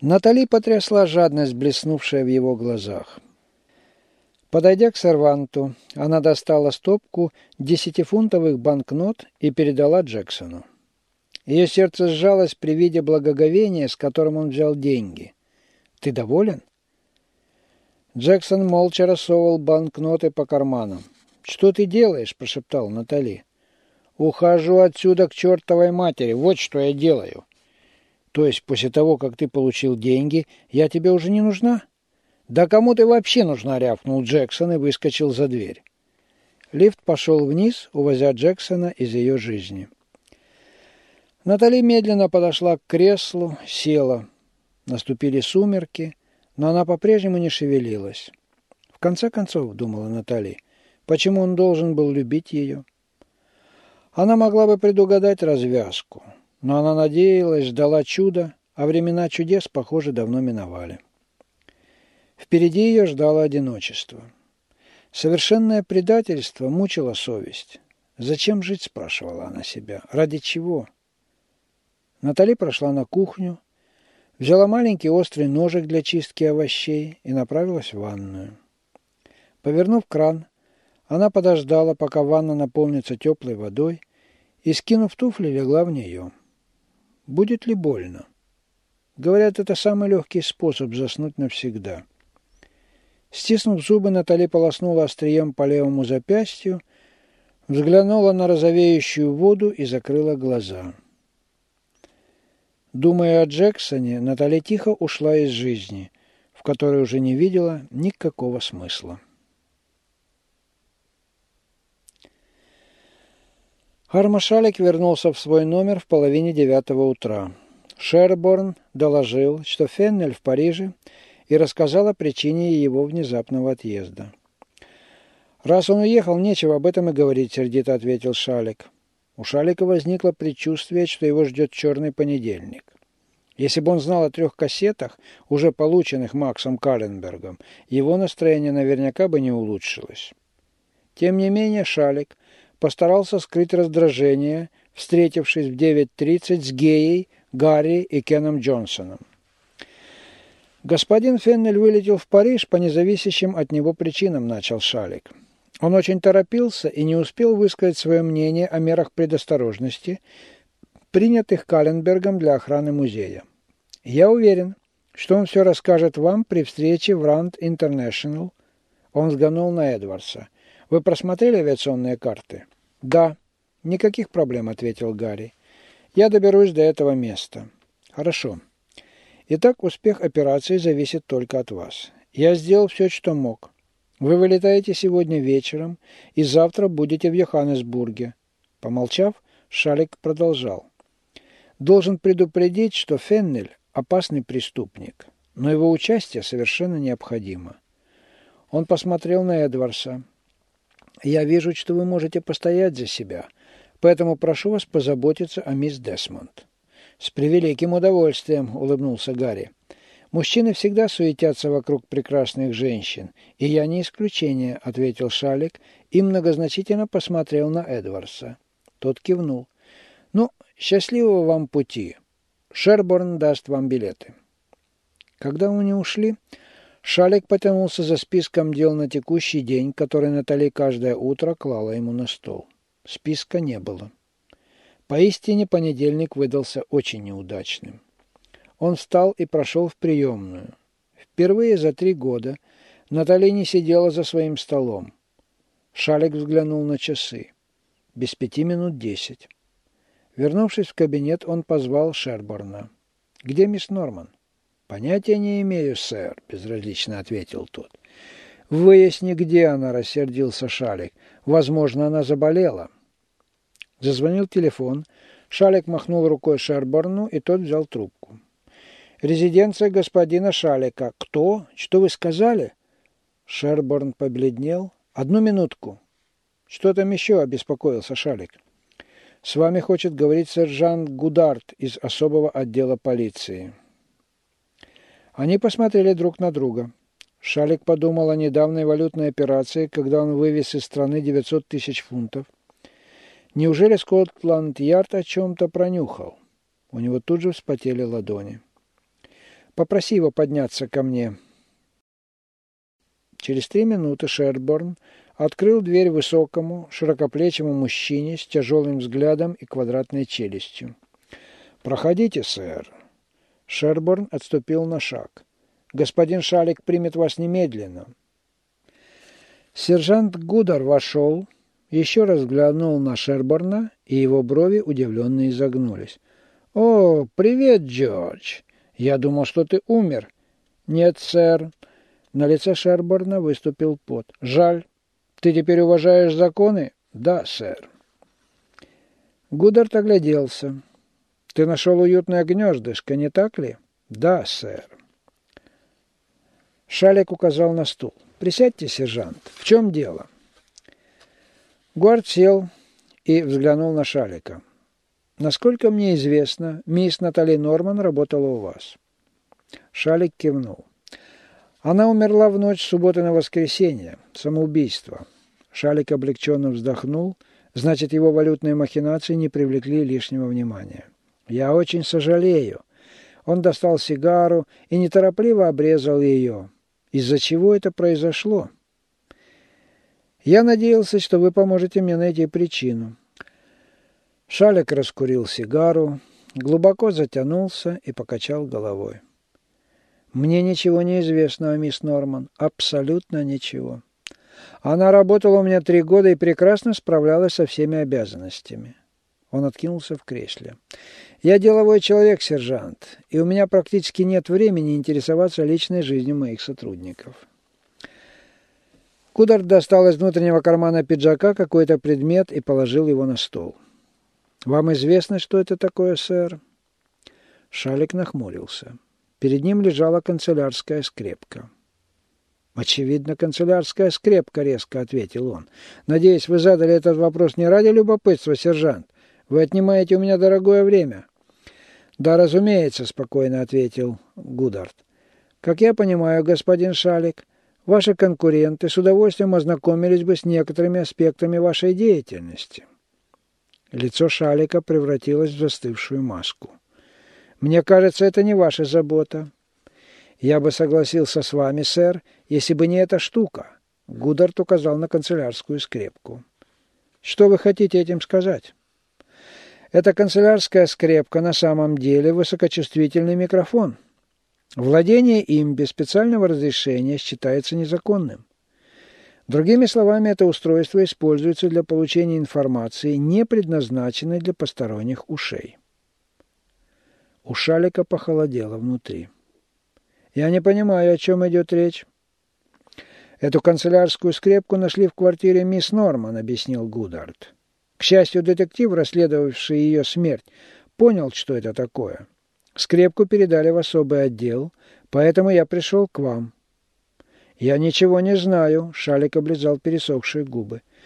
Натали потрясла жадность, блеснувшая в его глазах. Подойдя к серванту, она достала стопку десятифунтовых банкнот и передала Джексону. Ее сердце сжалось при виде благоговения, с которым он взял деньги. «Ты доволен?» Джексон молча рассовывал банкноты по карманам. «Что ты делаешь?» – прошептал Натали. «Ухожу отсюда к чертовой матери. Вот что я делаю». «То есть после того, как ты получил деньги, я тебе уже не нужна?» «Да кому ты вообще нужна?» – рявкнул Джексон и выскочил за дверь. Лифт пошел вниз, увозя Джексона из ее жизни. Натали медленно подошла к креслу, села. Наступили сумерки, но она по-прежнему не шевелилась. В конце концов, думала Натали, почему он должен был любить ее? Она могла бы предугадать развязку, но она надеялась, ждала чуда, а времена чудес, похоже, давно миновали. Впереди ее ждало одиночество. Совершенное предательство мучило совесть. «Зачем жить?» – спрашивала она себя. «Ради чего?» Натали прошла на кухню, взяла маленький острый ножик для чистки овощей и направилась в ванную. Повернув кран, она подождала, пока ванна наполнится теплой водой, и, скинув туфли, легла в нее. Будет ли больно? Говорят, это самый легкий способ заснуть навсегда. Стиснув зубы, Натали полоснула острием по левому запястью, взглянула на розовеющую воду и закрыла глаза. Думая о Джексоне, Натали тихо ушла из жизни, в которой уже не видела никакого смысла. Хармашалик вернулся в свой номер в половине девятого утра. Шерборн доложил, что Феннель в Париже и рассказал о причине его внезапного отъезда. «Раз он уехал, нечего об этом и говорить», — сердито ответил Шалик. У Шалика возникло предчувствие, что его ждет черный понедельник. Если бы он знал о трех кассетах, уже полученных Максом Калленбергом, его настроение наверняка бы не улучшилось. Тем не менее Шалик постарался скрыть раздражение, встретившись в 9.30 с Геей, Гарри и Кеном Джонсоном. «Господин Феннель вылетел в Париж по независящим от него причинам», – начал Шалик. Он очень торопился и не успел высказать свое мнение о мерах предосторожности, принятых Каленбергом для охраны музея. Я уверен, что он все расскажет вам при встрече в Ранд Интернешнл. Он взглянул на Эдвардса. Вы просмотрели авиационные карты? Да. Никаких проблем, ответил Гарри. Я доберусь до этого места. Хорошо. Итак, успех операции зависит только от вас. Я сделал все, что мог. Вы вылетаете сегодня вечером и завтра будете в Йоханнесбурге. Помолчав, Шалик продолжал. Должен предупредить, что Феннель – опасный преступник, но его участие совершенно необходимо. Он посмотрел на Эдварса. «Я вижу, что вы можете постоять за себя, поэтому прошу вас позаботиться о мисс Десмонд». «С превеликим удовольствием», – улыбнулся Гарри. Мужчины всегда суетятся вокруг прекрасных женщин, и я не исключение, ответил Шалик и многозначительно посмотрел на Эдвардса. Тот кивнул. Ну, счастливого вам пути. Шерборн даст вам билеты. Когда они ушли, Шалик потянулся за списком дел на текущий день, который Натали каждое утро клала ему на стол. Списка не было. Поистине понедельник выдался очень неудачным. Он встал и прошел в приемную. Впервые за три года Натали не сидела за своим столом. Шалик взглянул на часы. Без пяти минут десять. Вернувшись в кабинет, он позвал Шерборна. «Где мисс Норман?» «Понятия не имею, сэр», — безразлично ответил тот. «Выясни, где она», — рассердился Шалик. «Возможно, она заболела». Зазвонил телефон. Шалик махнул рукой Шерборну, и тот взял трубку. Резиденция господина Шалика. Кто? Что вы сказали? Шерборн побледнел. Одну минутку. Что там еще? Обеспокоился Шалик. С вами хочет говорить сержант Гударт из особого отдела полиции. Они посмотрели друг на друга. Шалик подумал о недавней валютной операции, когда он вывез из страны 900 тысяч фунтов. Неужели Скотланд-Ярд о чем-то пронюхал? У него тут же вспотели ладони. Попроси его подняться ко мне». Через три минуты Шерборн открыл дверь высокому, широкоплечему мужчине с тяжелым взглядом и квадратной челюстью. «Проходите, сэр». Шерборн отступил на шаг. «Господин Шалик примет вас немедленно». Сержант Гудар вошел, еще раз глянул на Шерборна, и его брови удивленно изогнулись. «О, привет, Джордж! Я думал, что ты умер». «Нет, сэр». На лице Шерборна выступил пот. «Жаль. Ты теперь уважаешь законы?» «Да, сэр». Гударт огляделся. «Ты нашел уютное гнездышко, не так ли?» «Да, сэр». Шалик указал на стул. «Присядьте, сержант. В чем дело?» Гуард сел и взглянул на Шалика. «Насколько мне известно, мисс Натали Норман работала у вас». Шалик кивнул. Она умерла в ночь субботы на воскресенье. Самоубийство. Шалик облегченно вздохнул. Значит, его валютные махинации не привлекли лишнего внимания. «Я очень сожалею». Он достал сигару и неторопливо обрезал ее. Из-за чего это произошло? Я надеялся, что вы поможете мне найти причину. Шалик раскурил сигару, глубоко затянулся и покачал головой. Мне ничего не известно о мисс Норман. Абсолютно ничего. Она работала у меня три года и прекрасно справлялась со всеми обязанностями. Он откинулся в кресле. «Я деловой человек, сержант, и у меня практически нет времени интересоваться личной жизнью моих сотрудников». Кударт достал из внутреннего кармана пиджака какой-то предмет и положил его на стол. «Вам известно, что это такое, сэр?» Шалик нахмурился. Перед ним лежала канцелярская скрепка. «Очевидно, канцелярская скрепка», — резко ответил он. «Надеюсь, вы задали этот вопрос не ради любопытства, сержант. Вы отнимаете у меня дорогое время». «Да, разумеется», — спокойно ответил Гударт. «Как я понимаю, господин Шалик, Ваши конкуренты с удовольствием ознакомились бы с некоторыми аспектами вашей деятельности. Лицо Шалика превратилось в застывшую маску. Мне кажется, это не ваша забота. Я бы согласился с вами, сэр, если бы не эта штука. Гударт указал на канцелярскую скрепку. Что вы хотите этим сказать? Эта канцелярская скрепка на самом деле высокочувствительный микрофон. Владение им без специального разрешения считается незаконным. Другими словами, это устройство используется для получения информации, не предназначенной для посторонних ушей. У Шалика похолодело внутри. «Я не понимаю, о чем идет речь». «Эту канцелярскую скрепку нашли в квартире мисс Норман», — объяснил Гудард. К счастью, детектив, расследовавший ее смерть, понял, что это такое. Скрепку передали в особый отдел, поэтому я пришел к вам. Я ничего не знаю, Шалик облизал пересохшие губы.